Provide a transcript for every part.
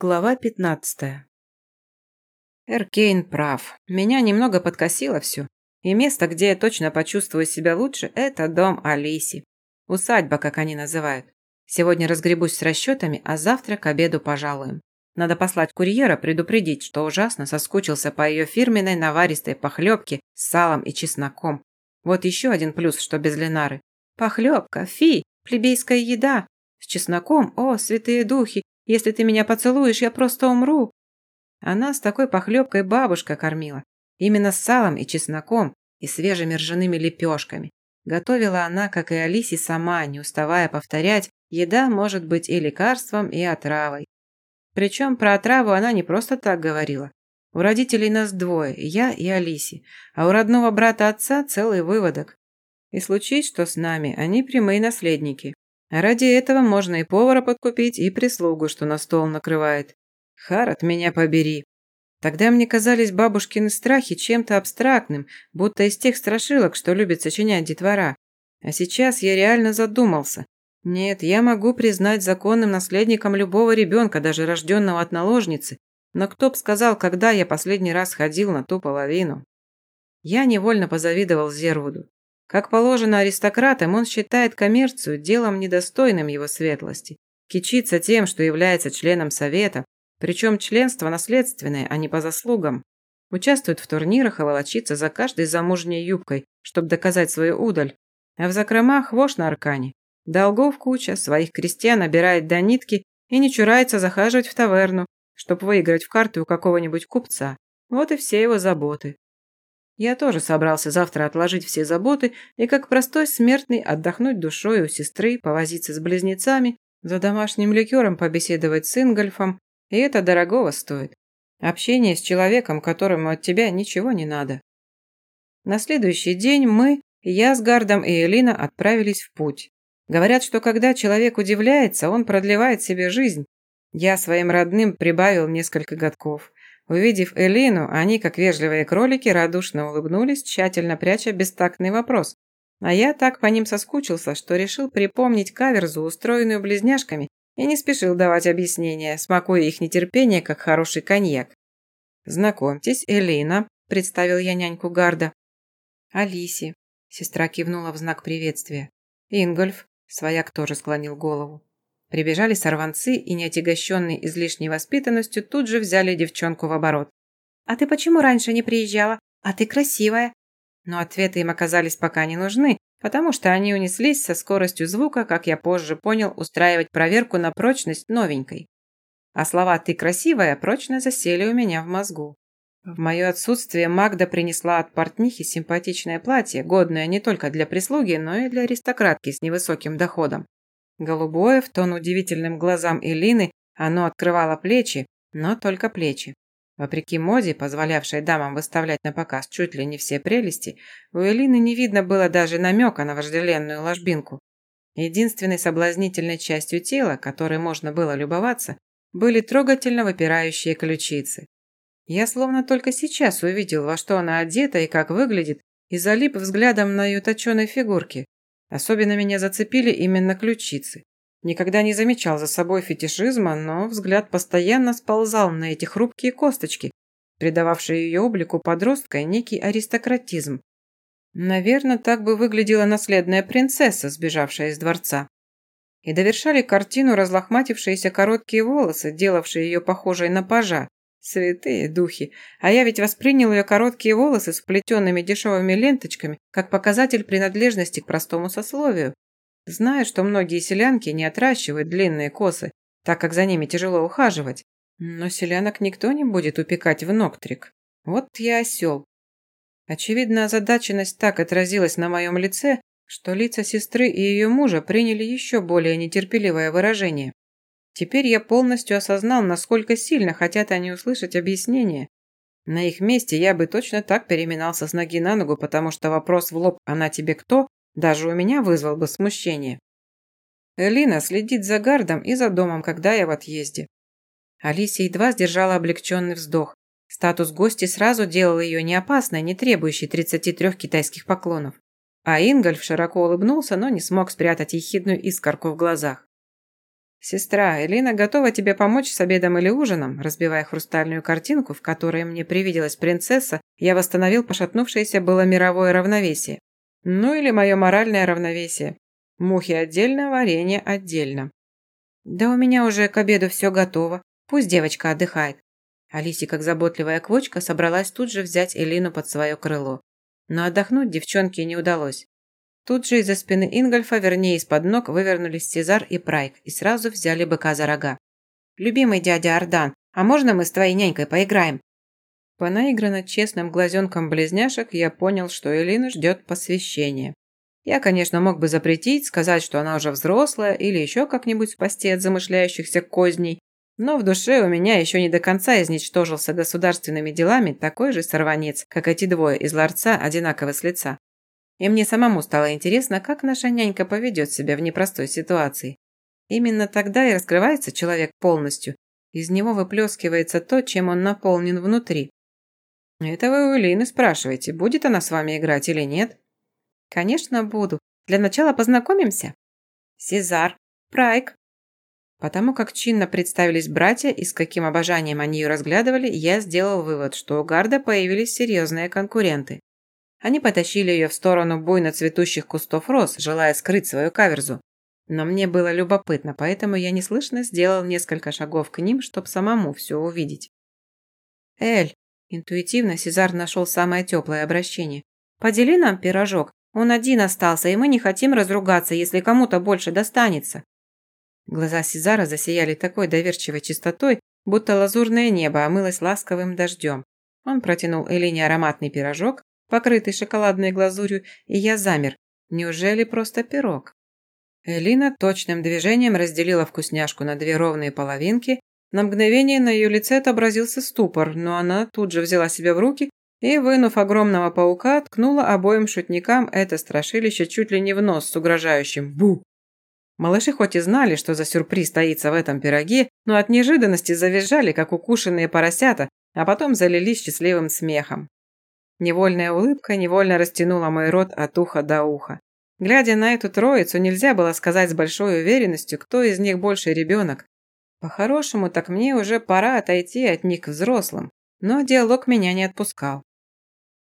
Глава 15. Эркейн прав. Меня немного подкосило все. И место, где я точно почувствую себя лучше, это дом Алиси. Усадьба, как они называют. Сегодня разгребусь с расчетами, а завтра к обеду пожалуем. Надо послать курьера предупредить, что ужасно соскучился по ее фирменной наваристой похлебке с салом и чесноком. Вот еще один плюс, что без Ленары. Похлебка, фи, плебейская еда. С чесноком, о, святые духи, если ты меня поцелуешь, я просто умру». Она с такой похлебкой бабушка кормила. Именно с салом и чесноком, и свежими ржаными лепешками. Готовила она, как и Алисе, сама, не уставая повторять, еда может быть и лекарством, и отравой. Причем про отраву она не просто так говорила. У родителей нас двое, я и Алиси, а у родного брата отца целый выводок. И случись, что с нами, они прямые наследники. Ради этого можно и повара подкупить, и прислугу, что на стол накрывает. Харат, меня побери. Тогда мне казались бабушкины страхи чем-то абстрактным, будто из тех страшилок, что любит сочинять детвора. А сейчас я реально задумался. Нет, я могу признать законным наследником любого ребенка, даже рожденного от наложницы. Но кто б сказал, когда я последний раз ходил на ту половину? Я невольно позавидовал Зервуду. Как положено аристократам, он считает коммерцию делом недостойным его светлости. Кичится тем, что является членом совета, причем членство наследственное, а не по заслугам. Участвует в турнирах и волочится за каждой замужней юбкой, чтобы доказать свою удаль. А в закромах вошь на аркане. Долгов куча, своих крестьян набирает до нитки и не чурается захаживать в таверну, чтобы выиграть в карты у какого-нибудь купца. Вот и все его заботы. Я тоже собрался завтра отложить все заботы и, как простой смертный, отдохнуть душой у сестры, повозиться с близнецами, за домашним ликером побеседовать с Ингольфом, и это дорогого стоит. Общение с человеком, которому от тебя ничего не надо. На следующий день мы, я с Гардом и Элина отправились в путь. Говорят, что когда человек удивляется, он продлевает себе жизнь. Я своим родным прибавил несколько годков. Увидев Элину, они, как вежливые кролики, радушно улыбнулись, тщательно пряча бестактный вопрос. А я так по ним соскучился, что решил припомнить каверзу, устроенную близняшками, и не спешил давать объяснения, смакуя их нетерпение, как хороший коньяк. «Знакомьтесь, Элина», – представил я няньку Гарда. «Алиси», – сестра кивнула в знак приветствия. «Ингольф», – свояк тоже склонил голову. Прибежали сорванцы и, не отягощенные излишней воспитанностью, тут же взяли девчонку в оборот. «А ты почему раньше не приезжала? А ты красивая!» Но ответы им оказались пока не нужны, потому что они унеслись со скоростью звука, как я позже понял, устраивать проверку на прочность новенькой. А слова «ты красивая» прочно засели у меня в мозгу. В мое отсутствие Магда принесла от портнихи симпатичное платье, годное не только для прислуги, но и для аристократки с невысоким доходом. Голубое, в тон удивительным глазам Элины, оно открывало плечи, но только плечи. Вопреки моде, позволявшей дамам выставлять на показ чуть ли не все прелести, у Элины не видно было даже намека на вожделенную ложбинку. Единственной соблазнительной частью тела, которой можно было любоваться, были трогательно выпирающие ключицы. Я словно только сейчас увидел, во что она одета и как выглядит, и залип взглядом на ее точеной фигурке. Особенно меня зацепили именно ключицы. Никогда не замечал за собой фетишизма, но взгляд постоянно сползал на эти хрупкие косточки, придававшие ее облику подростка некий аристократизм. Наверное, так бы выглядела наследная принцесса, сбежавшая из дворца. И довершали картину разлохматившиеся короткие волосы, делавшие ее похожей на пажа, Святые духи. А я ведь воспринял ее короткие волосы с вплетенными дешевыми ленточками как показатель принадлежности к простому сословию. Знаю, что многие селянки не отращивают длинные косы, так как за ними тяжело ухаживать. Но селянок никто не будет упекать в ногтрик. Вот я осел. Очевидно, озадаченность так отразилась на моем лице, что лица сестры и ее мужа приняли еще более нетерпеливое выражение. Теперь я полностью осознал, насколько сильно хотят они услышать объяснение. На их месте я бы точно так переминался с ноги на ногу, потому что вопрос в лоб «Она тебе кто?» даже у меня вызвал бы смущение. Элина следит за гардом и за домом, когда я в отъезде. Алисия едва сдержала облегченный вздох. Статус гости сразу делал ее не опасной, не требующей 33 китайских поклонов. А Ингольф широко улыбнулся, но не смог спрятать ехидную искорку в глазах. «Сестра, Элина готова тебе помочь с обедом или ужином?» Разбивая хрустальную картинку, в которой мне привиделась принцесса, я восстановил пошатнувшееся было мировое равновесие. Ну или мое моральное равновесие. Мухи отдельно, варенье отдельно. «Да у меня уже к обеду все готово. Пусть девочка отдыхает». Алиси, как заботливая квочка, собралась тут же взять Элину под свое крыло. Но отдохнуть девчонке не удалось. Тут же из-за спины Ингольфа, вернее из-под ног, вывернулись Сезар и Прайк и сразу взяли быка за рога. «Любимый дядя Ардан, а можно мы с твоей нянькой поиграем?» По наигранно честным глазенкам близняшек я понял, что Элина ждет посвящения. Я, конечно, мог бы запретить, сказать, что она уже взрослая или еще как-нибудь спасти от замышляющихся козней, но в душе у меня еще не до конца изничтожился государственными делами такой же сорванец, как эти двое из ларца одинаково с лица. И мне самому стало интересно, как наша нянька поведет себя в непростой ситуации. Именно тогда и раскрывается человек полностью. Из него выплескивается то, чем он наполнен внутри. Это вы у Лины спрашиваете, будет она с вами играть или нет? Конечно, буду. Для начала познакомимся. Сезар, Прайк. Потому как чинно представились братья и с каким обожанием они ее разглядывали, я сделал вывод, что у Гарда появились серьезные конкуренты. Они потащили ее в сторону буйно цветущих кустов роз, желая скрыть свою каверзу. Но мне было любопытно, поэтому я неслышно сделал несколько шагов к ним, чтобы самому все увидеть. «Эль!» – интуитивно Сезар нашел самое теплое обращение. «Подели нам пирожок. Он один остался, и мы не хотим разругаться, если кому-то больше достанется». Глаза Сезара засияли такой доверчивой чистотой, будто лазурное небо омылось ласковым дождем. Он протянул Элине ароматный пирожок, покрытый шоколадной глазурью, и я замер. Неужели просто пирог? Элина точным движением разделила вкусняшку на две ровные половинки. На мгновение на ее лице отобразился ступор, но она тут же взяла себя в руки и, вынув огромного паука, ткнула обоим шутникам это страшилище чуть ли не в нос с угрожающим «бу». Малыши хоть и знали, что за сюрприз стоится в этом пироге, но от неожиданности завизжали, как укушенные поросята, а потом залились счастливым смехом. Невольная улыбка невольно растянула мой рот от уха до уха. Глядя на эту троицу, нельзя было сказать с большой уверенностью, кто из них больше ребенок. По-хорошему, так мне уже пора отойти от них к взрослым, но диалог меня не отпускал.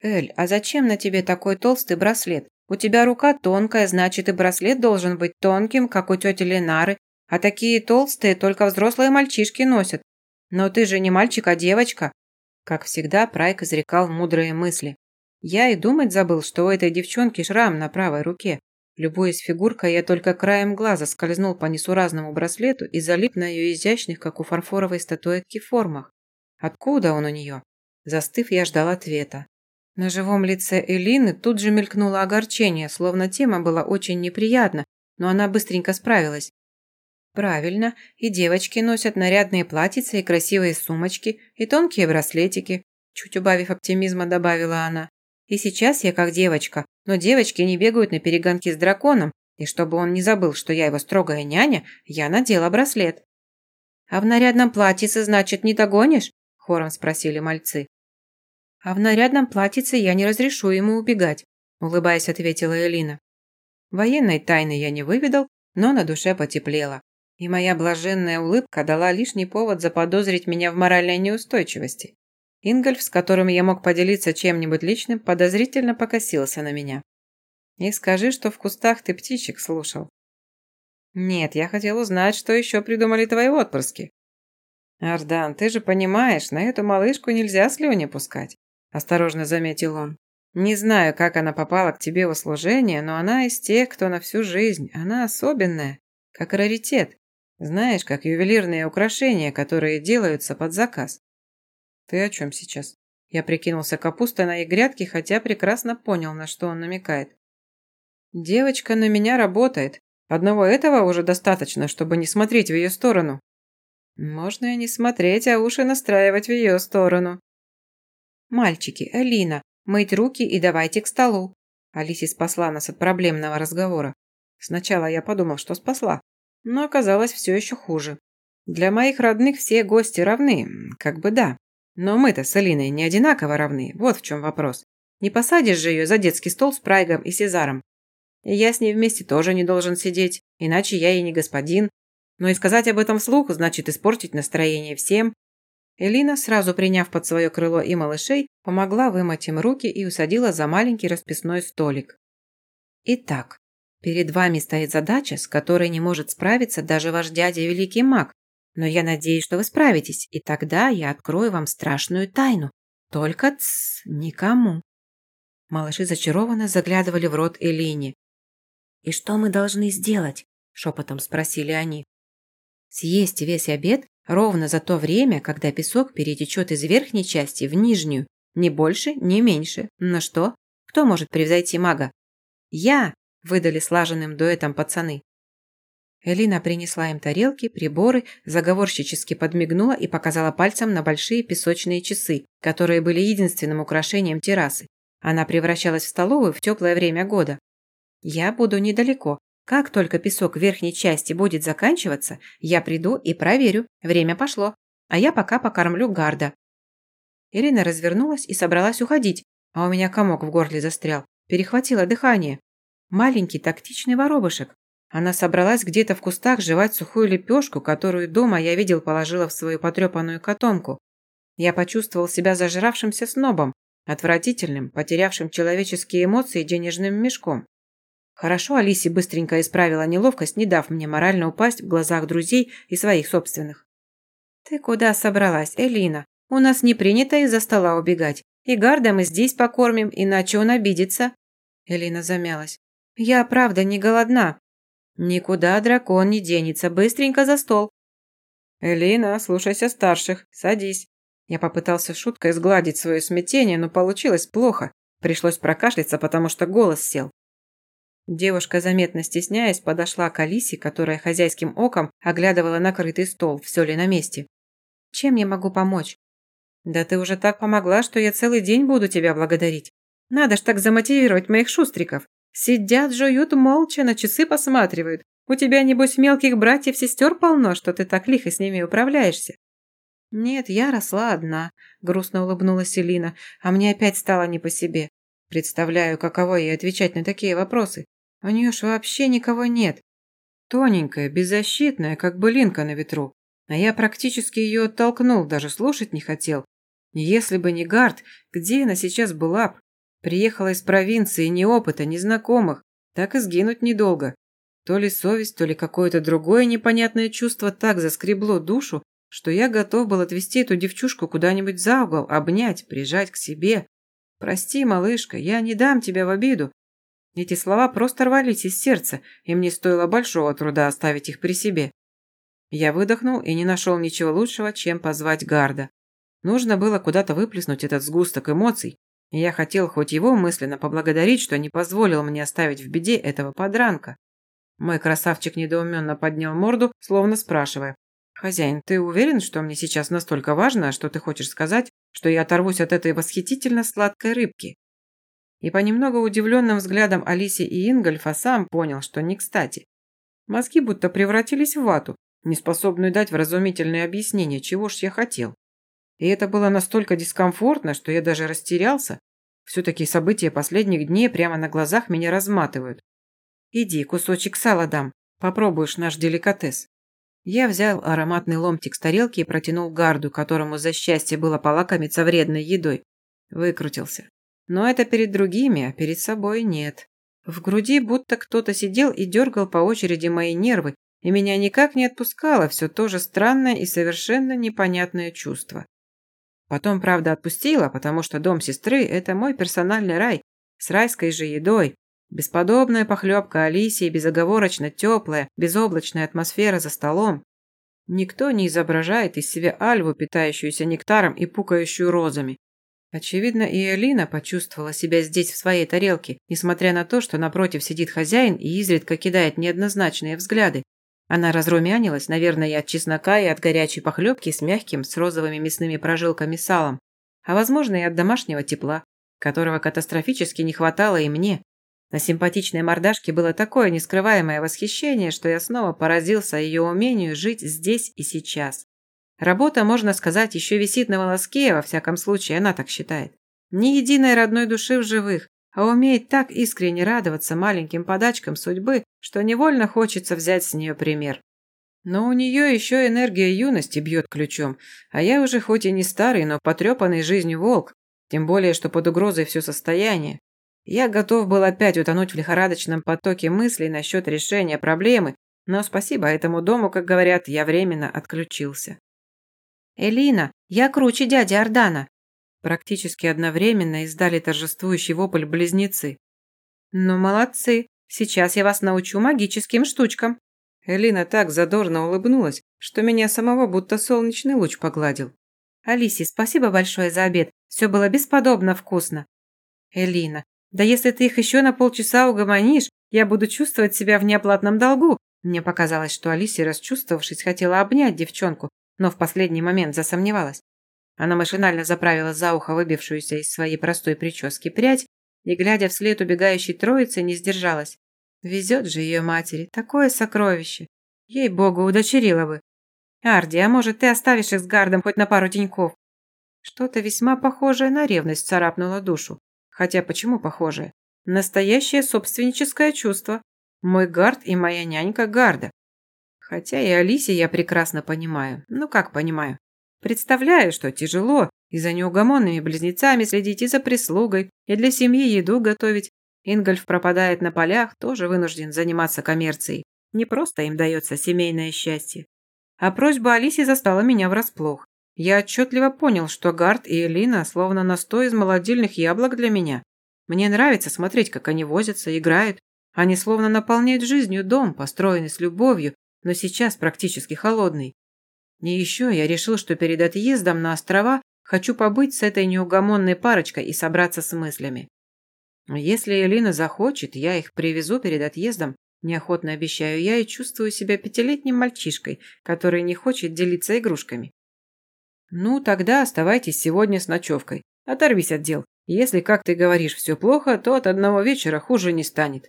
«Эль, а зачем на тебе такой толстый браслет? У тебя рука тонкая, значит и браслет должен быть тонким, как у тети Ленары, а такие толстые только взрослые мальчишки носят. Но ты же не мальчик, а девочка. Как всегда, Прайк изрекал мудрые мысли. Я и думать забыл, что у этой девчонки шрам на правой руке. Любуясь фигуркой, я только краем глаза скользнул по несуразному браслету и залип на ее изящных, как у фарфоровой статуэтки, формах. Откуда он у нее? Застыв, я ждал ответа. На живом лице Элины тут же мелькнуло огорчение, словно тема была очень неприятна, но она быстренько справилась. Правильно, и девочки носят нарядные платьица и красивые сумочки, и тонкие браслетики, чуть убавив оптимизма, добавила она. И сейчас я как девочка, но девочки не бегают на перегонки с драконом, и чтобы он не забыл, что я его строгая няня, я надела браслет. «А в нарядном платьице, значит, не догонишь?» – хором спросили мальцы. «А в нарядном платьице я не разрешу ему убегать», – улыбаясь, ответила Элина. Военной тайны я не выведал, но на душе потеплело. И моя блаженная улыбка дала лишний повод заподозрить меня в моральной неустойчивости. Ингольф, с которым я мог поделиться чем-нибудь личным, подозрительно покосился на меня. «И скажи, что в кустах ты птичек слушал». «Нет, я хотел узнать, что еще придумали твои отпрыски». «Ардан, ты же понимаешь, на эту малышку нельзя слюни пускать», – осторожно заметил он. «Не знаю, как она попала к тебе в услужение, но она из тех, кто на всю жизнь. Она особенная, как раритет. Знаешь, как ювелирные украшения, которые делаются под заказ. Ты о чем сейчас? Я прикинулся капустой на их грядке, хотя прекрасно понял, на что он намекает. Девочка на меня работает. Одного этого уже достаточно, чтобы не смотреть в ее сторону. Можно и не смотреть, а уши настраивать в ее сторону. Мальчики, Алина, мыть руки и давайте к столу. Алиси спасла нас от проблемного разговора. Сначала я подумал, что спасла, но оказалось все еще хуже. Для моих родных все гости равны, как бы да. Но мы-то с Алиной не одинаково равны, вот в чем вопрос. Не посадишь же ее за детский стол с Прайгом и Сезаром. Я с ней вместе тоже не должен сидеть, иначе я и не господин. Но и сказать об этом вслух значит испортить настроение всем. Элина, сразу приняв под свое крыло и малышей, помогла вымыть им руки и усадила за маленький расписной столик. Итак, перед вами стоит задача, с которой не может справиться даже ваш дядя Великий Маг. Но я надеюсь, что вы справитесь, и тогда я открою вам страшную тайну. Только тс, никому. Малыши зачарованно заглядывали в рот Элине. «И что мы должны сделать?» – шепотом спросили они. «Съесть весь обед ровно за то время, когда песок перетечет из верхней части в нижнюю. Ни больше, ни меньше. На что? Кто может превзойти мага?» «Я!» – выдали слаженным дуэтом пацаны. Элина принесла им тарелки, приборы, заговорщически подмигнула и показала пальцем на большие песочные часы, которые были единственным украшением террасы. Она превращалась в столовую в теплое время года. «Я буду недалеко. Как только песок в верхней части будет заканчиваться, я приду и проверю. Время пошло. А я пока покормлю гарда». Ирина развернулась и собралась уходить, а у меня комок в горле застрял. Перехватило дыхание. Маленький тактичный воробышек. Она собралась где-то в кустах жевать сухую лепешку, которую дома я видел положила в свою потрепанную котомку. Я почувствовал себя зажравшимся снобом, отвратительным, потерявшим человеческие эмоции денежным мешком. Хорошо Алисе быстренько исправила неловкость, не дав мне морально упасть в глазах друзей и своих собственных. «Ты куда собралась, Элина? У нас не принято из-за стола убегать. И Гарда мы здесь покормим, иначе он обидится». Элина замялась. «Я правда не голодна». «Никуда дракон не денется. Быстренько за стол». «Элина, слушайся старших. Садись». Я попытался шуткой сгладить свое смятение, но получилось плохо. Пришлось прокашляться, потому что голос сел. Девушка, заметно стесняясь, подошла к Алисе, которая хозяйским оком оглядывала накрытый стол, все ли на месте. «Чем я могу помочь?» «Да ты уже так помогла, что я целый день буду тебя благодарить. Надо ж так замотивировать моих шустриков. Сидят, жуют молча, на часы посматривают. У тебя, небось, мелких братьев-сестер полно, что ты так лихо с ними управляешься». «Нет, я росла одна», – грустно улыбнулась Элина, а мне опять стало не по себе. Представляю, каково ей отвечать на такие вопросы. У нее ж вообще никого нет. Тоненькая, беззащитная, как былинка на ветру. А я практически ее оттолкнул, даже слушать не хотел. Если бы не Гард, где она сейчас была б? Приехала из провинции, ни опыта, ни знакомых. Так и сгинуть недолго. То ли совесть, то ли какое-то другое непонятное чувство так заскребло душу, что я готов был отвезти эту девчушку куда-нибудь за угол, обнять, прижать к себе. «Прости, малышка, я не дам тебя в обиду. Эти слова просто рвались из сердца, и мне стоило большого труда оставить их при себе. Я выдохнул и не нашел ничего лучшего, чем позвать Гарда. Нужно было куда-то выплеснуть этот сгусток эмоций, я хотел хоть его мысленно поблагодарить, что не позволил мне оставить в беде этого подранка. Мой красавчик недоуменно поднял морду, словно спрашивая. «Хозяин, ты уверен, что мне сейчас настолько важно, что ты хочешь сказать, что я оторвусь от этой восхитительно сладкой рыбки?» И по немного удивленным взглядам Алиси и Ингольфа сам понял, что не кстати. Мозги будто превратились в вату, неспособную дать вразумительное объяснение, чего ж я хотел. И это было настолько дискомфортно, что я даже растерялся. Все-таки события последних дней прямо на глазах меня разматывают. «Иди, кусочек сала дам, попробуешь наш деликатес». Я взял ароматный ломтик с тарелки и протянул гарду, которому за счастье было полакомиться вредной едой. Выкрутился. Но это перед другими, а перед собой нет. В груди будто кто-то сидел и дергал по очереди мои нервы, и меня никак не отпускало все то же странное и совершенно непонятное чувство. Потом, правда, отпустила, потому что дом сестры – это мой персональный рай, с райской же едой. Бесподобная похлебка Алисии, безоговорочно теплая, безоблачная атмосфера за столом. Никто не изображает из себя альву, питающуюся нектаром и пукающую розами. Очевидно, и Алина почувствовала себя здесь в своей тарелке, несмотря на то, что напротив сидит хозяин и изредка кидает неоднозначные взгляды. Она разрумянилась, наверное, и от чеснока, и от горячей похлебки с мягким, с розовыми мясными прожилками салом, а, возможно, и от домашнего тепла, которого катастрофически не хватало и мне. На симпатичной мордашке было такое нескрываемое восхищение, что я снова поразился ее умению жить здесь и сейчас. Работа, можно сказать, еще висит на волоске, во всяком случае, она так считает. Ни единой родной души в живых, а умеет так искренне радоваться маленьким подачкам судьбы, что невольно хочется взять с нее пример. Но у нее еще энергия юности бьет ключом, а я уже хоть и не старый, но потрепанный жизнью волк, тем более, что под угрозой все состояние. Я готов был опять утонуть в лихорадочном потоке мыслей насчет решения проблемы, но спасибо этому дому, как говорят, я временно отключился. «Элина, я круче дяди Ордана!» Практически одновременно издали торжествующий вопль близнецы. «Ну, молодцы! Сейчас я вас научу магическим штучкам!» Элина так задорно улыбнулась, что меня самого будто солнечный луч погладил. «Алисе, спасибо большое за обед. Все было бесподобно вкусно». «Элина, да если ты их еще на полчаса угомонишь, я буду чувствовать себя в неоплатном долгу». Мне показалось, что Алисия, расчувствовавшись, хотела обнять девчонку, но в последний момент засомневалась. Она машинально заправила за ухо выбившуюся из своей простой прически прядь и, глядя вслед убегающей троицы, не сдержалась. Везет же ее матери, такое сокровище. Ей-богу, удочерила бы. Арди, а может, ты оставишь их с Гардом хоть на пару деньков? Что-то весьма похожее на ревность царапнуло душу. Хотя почему похожее? Настоящее собственническое чувство. Мой Гард и моя нянька Гарда. Хотя и Алисе я прекрасно понимаю. Ну как понимаю? Представляю, что тяжело и за неугомонными близнецами следить, и за прислугой, и для семьи еду готовить, Ингольф пропадает на полях, тоже вынужден заниматься коммерцией. Не просто им дается семейное счастье. А просьба Алисе застала меня врасплох. Я отчетливо понял, что Гард и Элина словно настой из молодильных яблок для меня. Мне нравится смотреть, как они возятся, играют. Они словно наполняют жизнью дом, построенный с любовью, но сейчас практически холодный. И еще я решил, что перед отъездом на острова хочу побыть с этой неугомонной парочкой и собраться с мыслями. Если Элина захочет, я их привезу перед отъездом, неохотно обещаю я и чувствую себя пятилетним мальчишкой, который не хочет делиться игрушками. Ну, тогда оставайтесь сегодня с ночевкой. Оторвись от дел. Если, как ты говоришь, все плохо, то от одного вечера хуже не станет.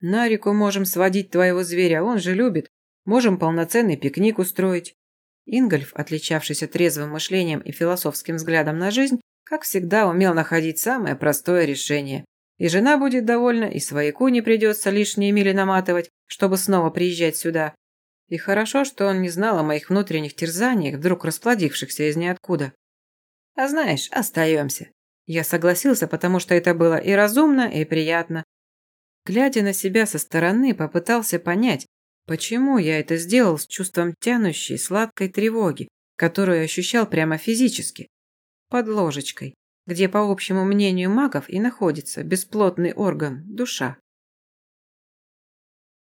На реку можем сводить твоего зверя, он же любит. Можем полноценный пикник устроить. Ингольф, отличавшийся трезвым мышлением и философским взглядом на жизнь, как всегда, умел находить самое простое решение. И жена будет довольна, и свояку не придется лишние мили наматывать, чтобы снова приезжать сюда. И хорошо, что он не знал о моих внутренних терзаниях, вдруг расплодившихся из ниоткуда. А знаешь, остаемся. Я согласился, потому что это было и разумно, и приятно. Глядя на себя со стороны, попытался понять, почему я это сделал с чувством тянущей сладкой тревоги, которую ощущал прямо физически под ложечкой, где, по общему мнению магов, и находится бесплотный орган – душа.